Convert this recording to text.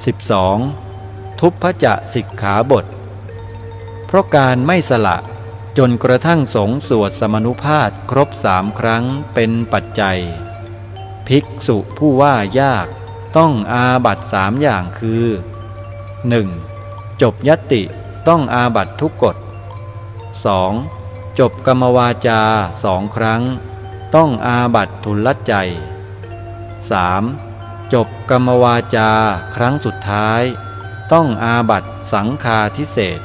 12. ทุพพจะสิกขาบท เพราะการไม่สละจนกระทั่งสงสวดสมนุภาพครบสามครั้งเป็นปัจจัย ภิกษุผู้ว่ายากต้องอาบัตสามอย่างคือ 1. จบยติต้องอาบัตทุกกฎ 2. จบกรรมวาจาสองครั้ง ต้องอาบัตทุลใจ 3. จบกรรมวาจาครั้งสุดท้าย ต้องอาบัตสังคาทิเศษ